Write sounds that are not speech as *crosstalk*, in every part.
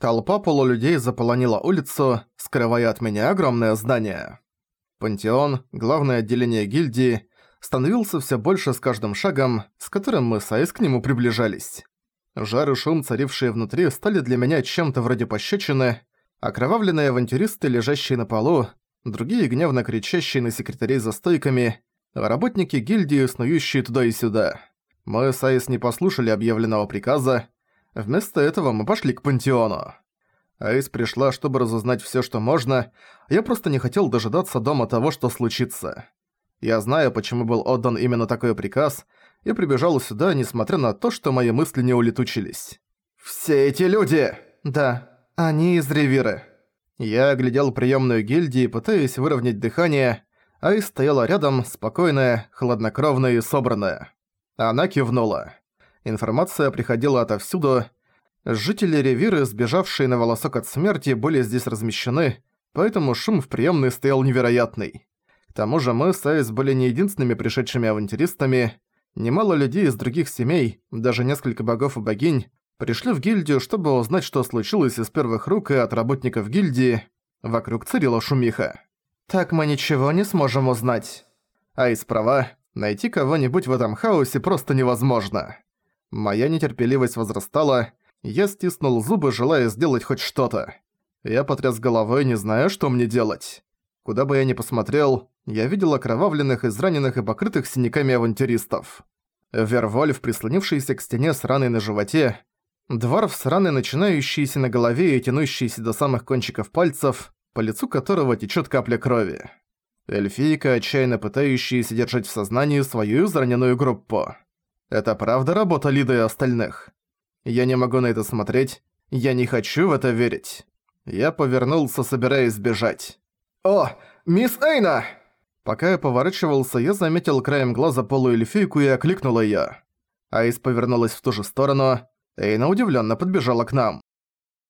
Толпа полулюдей заполонила улицу, скрывая от меня огромное здание. Пантеон, главное отделение гильдии, становился все больше с каждым шагом, с которым мы с Айс к нему приближались. Жар и шум, царившие внутри, стали для меня чем-то вроде пощечины, окровавленные авантюристы, лежащие на полу, другие гневно кричащие на секретарей за стойками, работники гильдии, снующие туда и сюда. Мы с Айс не послушали объявленного приказа, вместо этого мы пошли к пантеону. Айс пришла, чтобы разузнать всё, что можно, я просто не хотел дожидаться дома того, что случится. Я знаю, почему был отдан именно такой приказ, и прибежал сюда, несмотря на то, что мои мысли не улетучились. «Все эти люди!» «Да, они из Ревиры». Я оглядел приемную гильдии, пытаясь выровнять дыхание, Айс стояла рядом, спокойная, хладнокровная и собранная. Она кивнула. Информация приходила отовсюду. Жители Ревиры, сбежавшие на волосок от смерти, были здесь размещены, поэтому шум в приемной стоял невероятный. К тому же мы с Айс были не единственными пришедшими авантюристами. Немало людей из других семей, даже несколько богов и богинь, пришли в гильдию, чтобы узнать, что случилось из первых рук и от работников гильдии. Вокруг царила шумиха. «Так мы ничего не сможем узнать». Айс права, найти кого-нибудь в этом хаосе просто невозможно. Моя нетерпеливость возрастала, я стиснул зубы, желая сделать хоть что-то. Я потряс головой, не зная, что мне делать. Куда бы я ни посмотрел, я видел окровавленных, израненных и покрытых синяками авантюристов. Вервольф, прислонившийся к стене с раной на животе, Дварф с раной, начинающейся на голове и тянущейся до самых кончиков пальцев, по лицу которого течет капля крови. Эльфийка, отчаянно пытающаяся держать в сознании свою израненную группу. Это правда работа Лиды и остальных? Я не могу на это смотреть, я не хочу в это верить. Я повернулся, собираясь сбежать. «О, мисс Эйна!» Пока я поворачивался, я заметил краем глаза полуэльфийку и окликнул её. Айс повернулась в ту же сторону, Эйна удивленно подбежала к нам.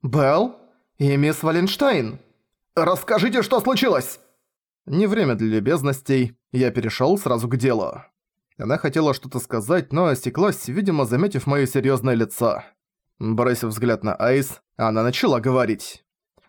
«Белл? И мисс Валенштайн? Расскажите, что случилось!» Не время для любезностей, я перешел сразу к делу. Она хотела что-то сказать, но осеклась, видимо, заметив моё серьёзное лицо. Бросив взгляд на Айс, она начала говорить.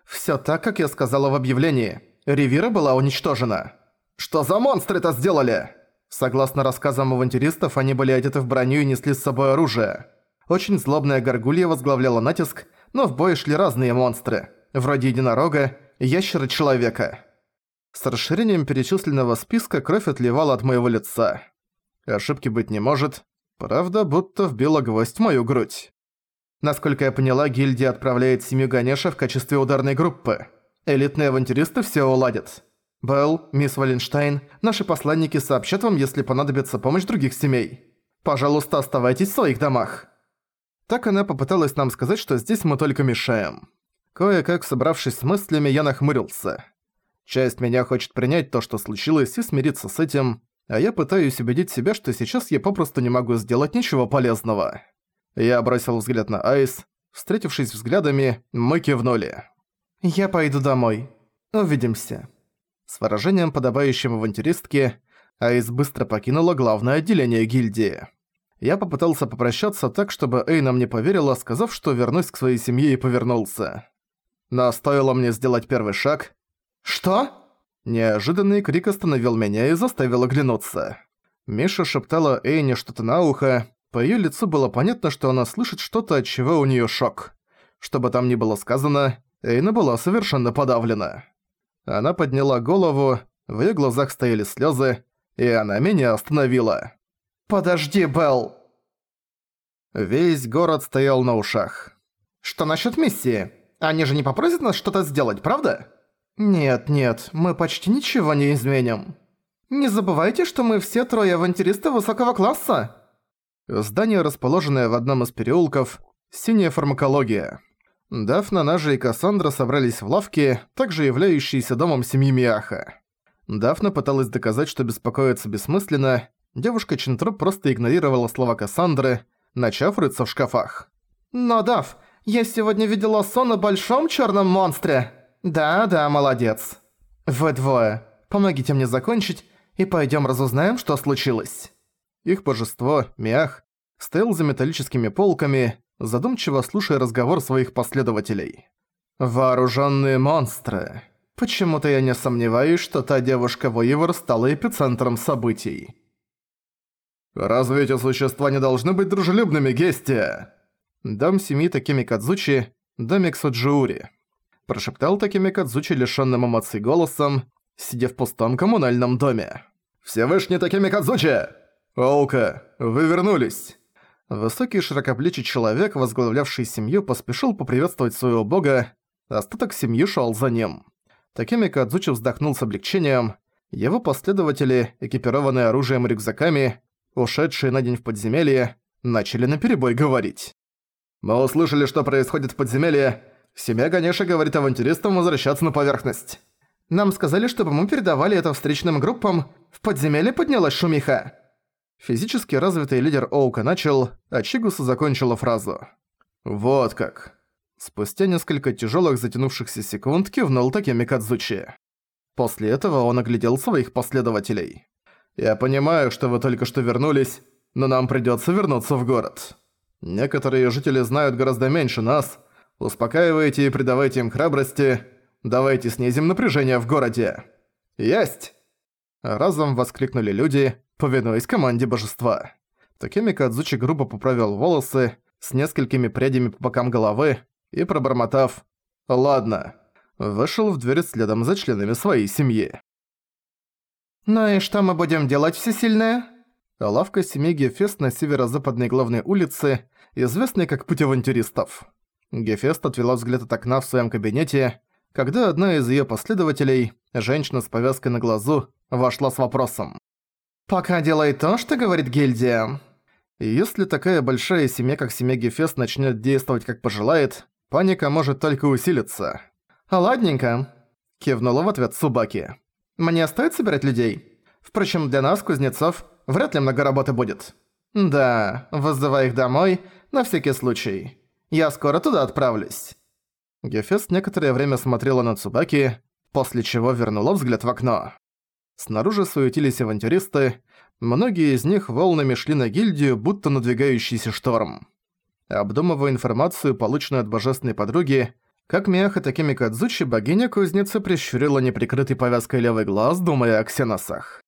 «Всё так, как я сказала в объявлении. Ривира была уничтожена». «Что за монстры это сделали?» Согласно рассказам авантюристов, они были одеты в броню и несли с собой оружие. Очень злобная горгулья возглавляла натиск, но в бой шли разные монстры, вроде единорога, ящера-человека. С расширением перечисленного списка кровь отливала от моего лица. Ошибки быть не может, правда, будто вбила гвоздь в мою грудь. Насколько я поняла, гильдия отправляет семью Ганеша в качестве ударной группы. Элитные авантюристы все уладят. Белл, мисс Валенштайн, наши посланники сообщат вам, если понадобится помощь других семей. Пожалуйста, оставайтесь в своих домах. Так она попыталась нам сказать, что здесь мы только мешаем. Кое-как собравшись с мыслями, я нахмурился. Часть меня хочет принять то, что случилось, и смириться с этим, а я пытаюсь убедить себя, что сейчас я попросту не могу сделать ничего полезного. Я бросил взгляд на Айс. Встретившись взглядами, мы кивнули. «Я пойду домой. Увидимся». С выражением, подобающим авантюристке, Айс быстро покинула главное отделение гильдии. Я попытался попрощаться так, чтобы Эйна мне поверила, сказав, что вернусь к своей семье и повернулся. Но стоило мне сделать первый шаг... «Что?» Неожиданный крик остановил меня и заставил оглянуться. Миша шептала Эйне что-то на ухо. По её лицу было понятно, что она слышит что-то, от чего у неё шок. Что бы там ни было сказано, Эйна была совершенно подавлена. Она подняла голову, в её глазах стояли слёзы, и она меня остановила. «Подожди, Белл!» Весь город стоял на ушах. «Что насчет миссии? Они же не попросят нас что-то сделать, правда?» «Нет, нет, мы почти ничего не изменим. Не забывайте, что мы все трое авантюристы высокого класса!» Здание, расположенное в одном из переулков, синяя фармакология. Дафна, Нажа и Кассандра собрались в лавке, также являющейся домом семьи Миаха. Дафна пыталась доказать, что беспокоиться бессмысленно, девушка Чинтроп просто игнорировала слова Кассандры, начав рыться в шкафах. «Но, Даф, я сегодня видела сон о большом черном монстре!» «Да-да, молодец. Вы двое, помогите мне закончить, и пойдем разузнаем, что случилось». Их божество, Мях, стоял за металлическими полками, задумчиво слушая разговор своих последователей. Вооруженные монстры. Почему-то я не сомневаюсь, что та девушка Воивор стала эпицентром событий. «Разве эти существа не должны быть дружелюбными, Гестия?» Дом семьи Такими Кадзучи, домик Суджиури. Прошептал Такими Кадзучи лишённым эмоций голосом, сидя в пустом коммунальном доме. «Всевышний Такими Кадзучи! Оука, вы вернулись!» Высокий широкоплечий человек, возглавлявший семью, поспешил поприветствовать своего бога, остаток семьи шел за ним. Такими Кадзучи вздохнул с облегчением. Его последователи, экипированные оружием и рюкзаками, ушедшие на день в подземелье, начали наперебой говорить. «Мы услышали, что происходит в подземелье. Семья Ганеша говорит авантюристам возвращаться на поверхность. Нам сказали, чтобы мы передавали это встречным группам. В подземелье поднялась шумиха». Физически развитый лидер Оука начал, а Чигуса закончила фразу. «Вот как». Спустя несколько тяжелых затянувшихся секунд кивнул Такеми Кадзучи. После этого он оглядел своих последователей. «Я понимаю, что вы только что вернулись, но нам придётся вернуться в город. Некоторые жители знают гораздо меньше нас. Успокаивайте и придавайте им храбрости. Давайте снизим напряжение в городе». «Есть!» Разом воскликнули люди, повинуясь команде божества. Такими Кадзучи грубо поправил волосы с несколькими прядями по бокам головы и, пробормотав «Ладно», вышел в дверь следом за членами своей семьи. «Ну и что мы будем делать, всесильная?» Лавка семьи Гефест на северо-западной главной улице, известной как Путь авантюристов. Гефест отвела взгляд от окна в своем кабинете, когда одна из ее последователей, женщина с повязкой на глазу, вошла с вопросом. «Пока делай то, что говорит гильдия». Если такая большая семья, как семья Гефест, начнет действовать как пожелает, паника может только усилиться. «Ладненько», — кивнула в ответ Субаки. «Мне стоит собирать людей? Впрочем, для нас, кузнецов, вряд ли много работы будет». «Да, вызывай их домой, на всякий случай. Я скоро туда отправлюсь». Гефест некоторое время смотрела на Цубаки, после чего вернула взгляд в окно. Снаружи суетились авантюристы, многие из них волнами шли на гильдию, будто надвигающийся шторм. Обдумывая информацию, полученную от божественной подруги, как Миаха такими Кадзучи, богиня-кузница прищурила неприкрытый повязкой левый глаз, думая о ксеносах.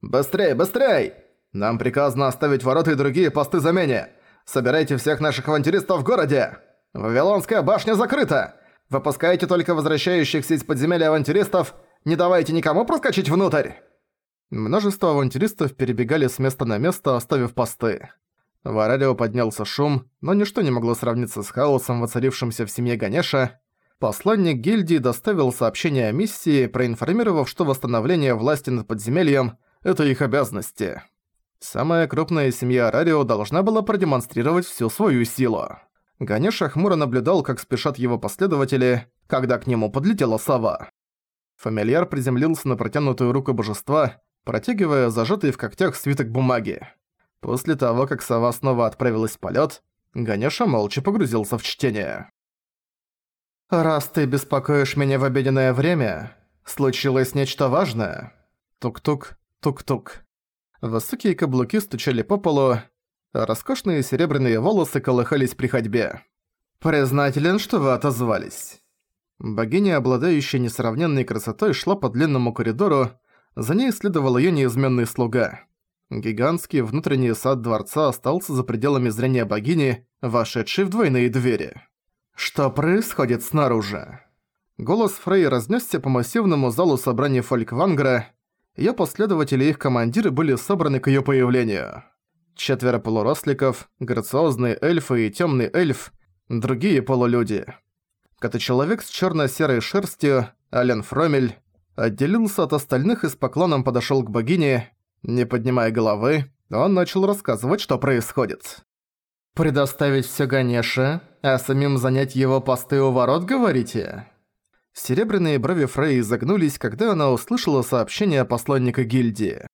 «Быстрей, быстрей! Нам приказано оставить ворота и другие посты замене! Собирайте всех наших авантюристов в городе! Вавилонская башня закрыта! Выпускайте только возвращающихся из подземелья авантюристов не давайте никому проскочить внутрь!» Множество авантюристов перебегали с места на место, оставив посты. В Арарио поднялся шум, но ничто не могло сравниться с хаосом, воцарившимся в семье Ганеша. Посланник гильдии доставил сообщение о миссии, проинформировав, что восстановление власти над подземельем – это их обязанности. Самая крупная семья Арарио должна была продемонстрировать всю свою силу. Ганеша хмуро наблюдал, как спешат его последователи, когда к нему подлетела сова. Фамильяр приземлился на протянутую руку божества, протягивая зажатый в когтях свиток бумаги. После того, как сова снова отправилась в полет, Ганеша молча погрузился в чтение. «Раз ты беспокоишь меня в обеденное время, случилось нечто важное?» Тук-тук, тук-тук. Высокие каблуки стучали по полу, а роскошные серебряные волосы колыхались при ходьбе. «Признателен, что вы отозвались». Богиня, обладающая несравненной красотой, шла по длинному коридору, за ней следовал её неизменный слуга. Гигантский внутренний сад дворца остался за пределами зрения богини, вошедшей в двойные двери. «Что происходит снаружи?» Голос Фрей разнесся по массивному залу собрания Фольквангра. Её последователи и их командиры были собраны к её появлению. Четверо полуросликов, грациозные эльфы и тёмный эльф, другие полулюди – когда человек с черно-серой шерстью, Ален Фромель, отделился от остальных и с поклоном подошел к богине. Не поднимая головы, он начал рассказывать, что происходит. «Предоставить все Ганеше, а самим занять его посты у ворот, говорите?» Серебряные брови Фрей изогнулись, когда она услышала сообщение посланника гильдии.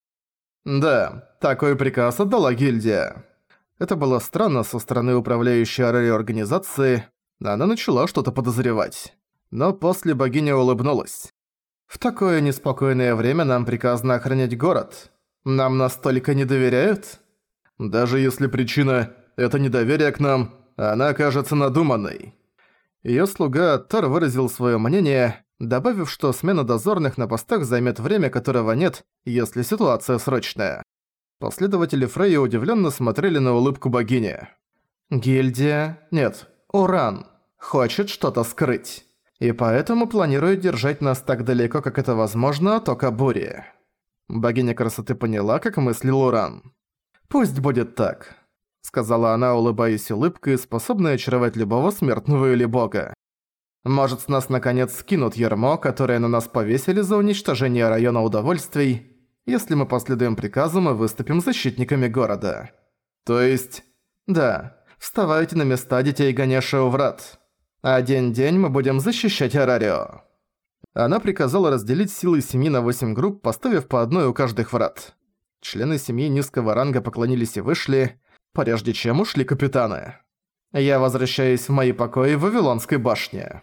«Да, такой приказ отдала гильдия». Это было странно со стороны управляющей Арери организации, она начала что-то подозревать. Но после богиня улыбнулась. «В такое неспокойное время нам приказано охранять город. Нам настолько не доверяют? Даже если причина – это недоверие к нам, она кажется надуманной. Её слуга Тор выразил своё мнение, добавив, что смена дозорных на постах займет время, которого нет, если ситуация срочная. Последователи Фрейя удивленно смотрели на улыбку богини. «Гильдия... Нет, Уран. Хочет что-то скрыть. И поэтому планирует держать нас так далеко, как это возможно, от ока бури». Богиня красоты поняла, как мыслил Уран. «Пусть будет так», — сказала она, улыбаясь улыбкой, способной очаровать любого смертного или бога. Может, с нас наконец скинут ярмо, которое на нас повесили за уничтожение района удовольствий, если мы последуем приказам и выступим защитниками города. То есть... Да, вставайте на места детей Ганеши у врат. Один день мы будем защищать Арарио. Она приказала разделить силы семьи на восемь групп, поставив по одной у каждых врат. Члены семьи низкого ранга поклонились и вышли, прежде чем ушли капитаны. Я возвращаюсь в мои покои в Вавилонской башне.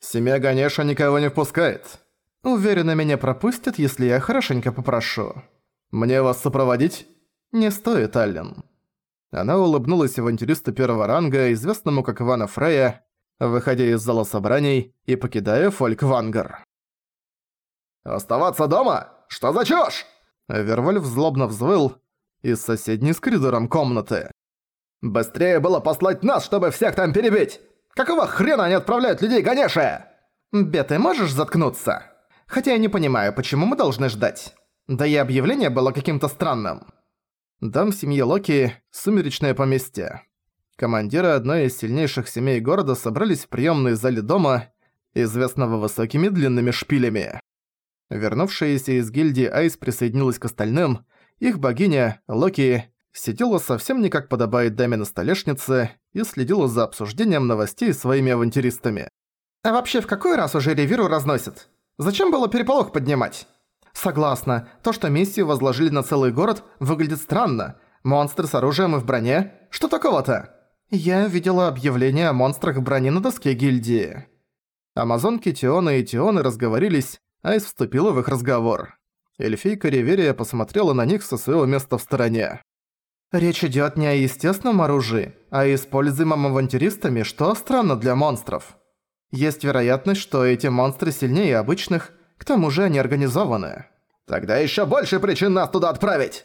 Семья Ганеша никого не впускает. Уверена, меня пропустят, если я хорошенько попрошу. Мне вас сопроводить? Не стоит, Аллен. Она улыбнулась авантюристу первого ранга, известному как Ивана Фрея, выходя из зала собраний и покидая Фольквангар. «Оставаться дома? Что за чушь?» Вервольф злобно взвыл из соседней с коридором комнаты. «Быстрее было послать нас, чтобы всех там перебить! Какого хрена они отправляют людей Ганеше?» «Бе, можешь заткнуться? Хотя я не понимаю, почему мы должны ждать. Да и объявление было каким-то странным». Дам семьи Локи – сумеречное поместье. Командиры одной из сильнейших семей города собрались в приемной зале дома, известного высокими длинными шпилями. Вернувшаяся из гильдии Айс присоединилась к остальным, их богиня, Локи, сидела совсем не как подобает даме на столешнице и следила за обсуждением новостей своими авантюристами. «А вообще в какой раз уже Ревиру разносит? Зачем было переполох поднимать?» «Согласна. То, что миссию возложили на целый город, выглядит странно. Монстры с оружием и в броне? Что такого-то?» «Я видела объявление о монстрах в броне на доске гильдии». Амазонки Тиона и Тионы разговорились, Айс вступила в их разговор. Эльфийка Реверия посмотрела на них со своего места в стороне. Речь идёт не о естественном оружии, а используемом авантюристами, что странно для монстров. Есть вероятность, что эти монстры сильнее обычных, к тому же они организованы. Тогда ещё больше причин нас туда отправить!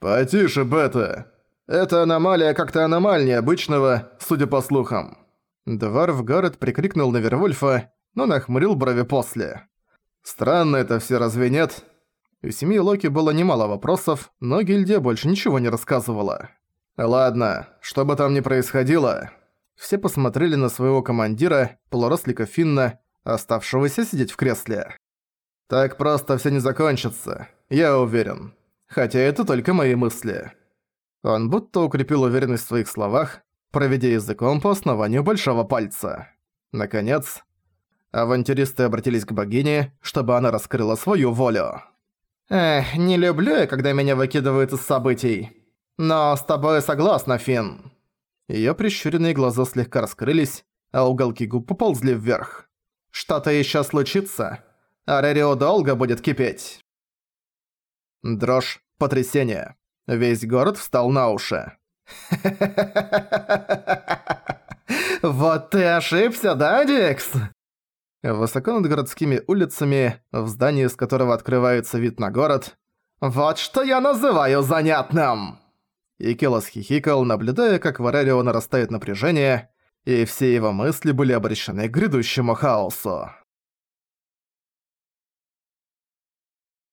Потише, Бета. Это аномалия как-то аномальнее обычного, судя по слухам. Дварф Гаррет прикрикнул на Вервольфа, но нахмурил брови после. Странно это все разве нет? У семьи Локи было немало вопросов, но гильдия больше ничего не рассказывала. Ладно, что бы там ни происходило, все посмотрели на своего командира, полурослика Финна, оставшегося сидеть в кресле. Так просто все не закончится, я уверен. Хотя это только мои мысли. Он будто укрепил уверенность в своих словах, проведя языком по основанию большого пальца. Наконец, авантюристы обратились к богине, чтобы она раскрыла свою волю. Эх, не люблю я, когда меня выкидывают из событий. Но с тобой согласна, Финн. Её прищуренные глаза слегка раскрылись, а уголки губ поползли вверх. Что-то ещё случится. Арерио долго будет кипеть. Дрожь, потрясение. Весь город встал на уши. *laughs* «Вот ты ошибся, да, Дикс?» Высоко над городскими улицами, в здании, с которого открывается вид на город. «Вот что я называю занятным!» Икелос хихикал, наблюдая, как в Арерио нарастает напряжение, и все его мысли были обращены к грядущему хаосу.